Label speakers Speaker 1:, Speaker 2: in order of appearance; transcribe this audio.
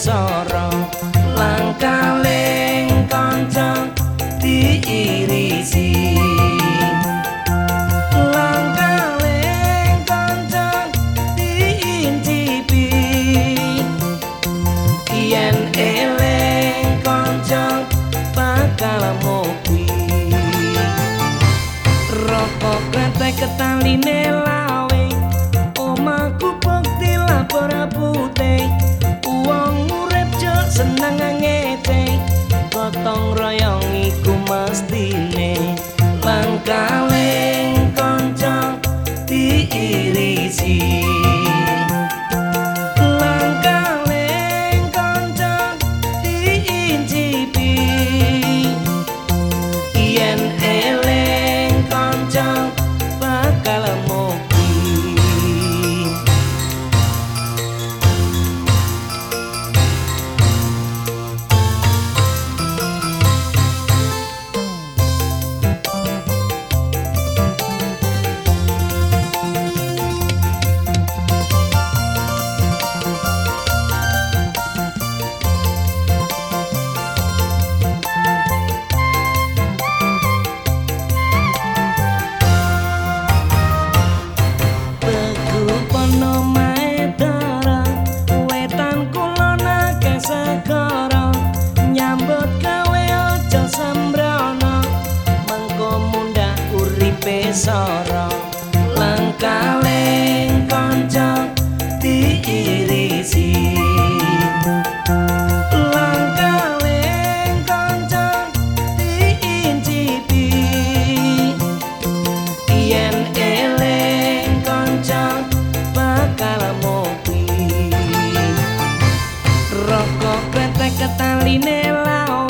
Speaker 1: soro langkaling kanca diirisi. Langkaling kanca diintipi yen eling kanca bakal mopi. Rokok kretek ketaline lah seneng ngece gotong soro langkaleng kanca diirisi langkaleng kanca diincipi. Yen eleng kanca bakal mopi. Rokok kretek ketaline lawe